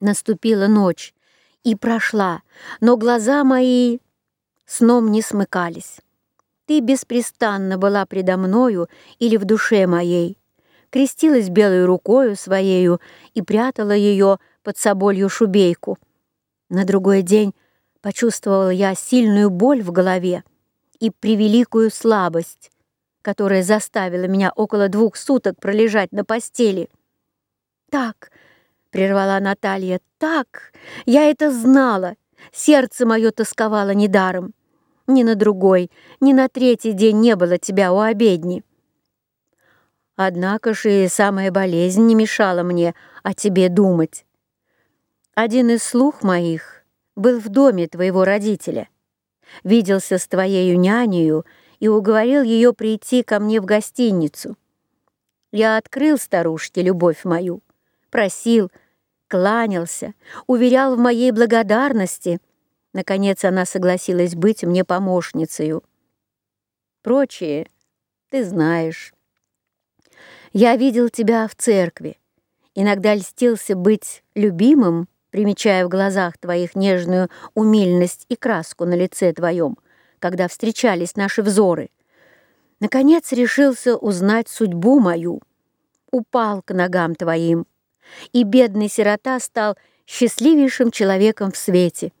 Наступила ночь и прошла, но глаза мои сном не смыкались. Ты беспрестанно была предо мною или в душе моей, крестилась белой рукою своею и прятала ее под соболью шубейку. На другой день почувствовала я сильную боль в голове и превеликую слабость, которая заставила меня около двух суток пролежать на постели. «Так», — прервала Наталья, — «так, я это знала, сердце мое тосковало недаром. Ни на другой, ни на третий день не было тебя у обедни». Однако же и самая болезнь не мешала мне о тебе думать. Один из слух моих был в доме твоего родителя, виделся с твоею нянею и уговорил ее прийти ко мне в гостиницу. Я открыл старушке любовь мою, просил, кланялся, уверял в моей благодарности. Наконец она согласилась быть мне помощницею. Прочее ты знаешь. Я видел тебя в церкви, иногда льстился быть любимым, примечая в глазах твоих нежную умильность и краску на лице твоем — когда встречались наши взоры. Наконец решился узнать судьбу мою. Упал к ногам твоим, и бедный сирота стал счастливейшим человеком в свете.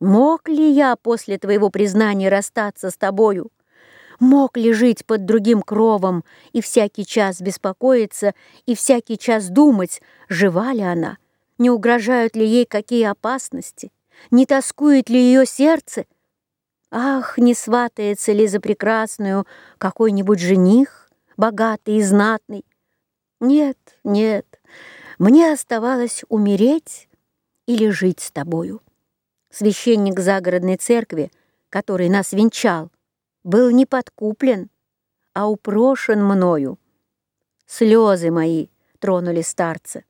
Мог ли я после твоего признания расстаться с тобою? Мог ли жить под другим кровом и всякий час беспокоиться и всякий час думать, жива ли она, не угрожают ли ей какие опасности, не тоскует ли ее сердце, Ах, не сватается ли за прекрасную какой-нибудь жених, богатый и знатный? Нет, нет, мне оставалось умереть или жить с тобою. Священник загородной церкви, который нас венчал, был не подкуплен, а упрошен мною. Слезы мои тронули старца.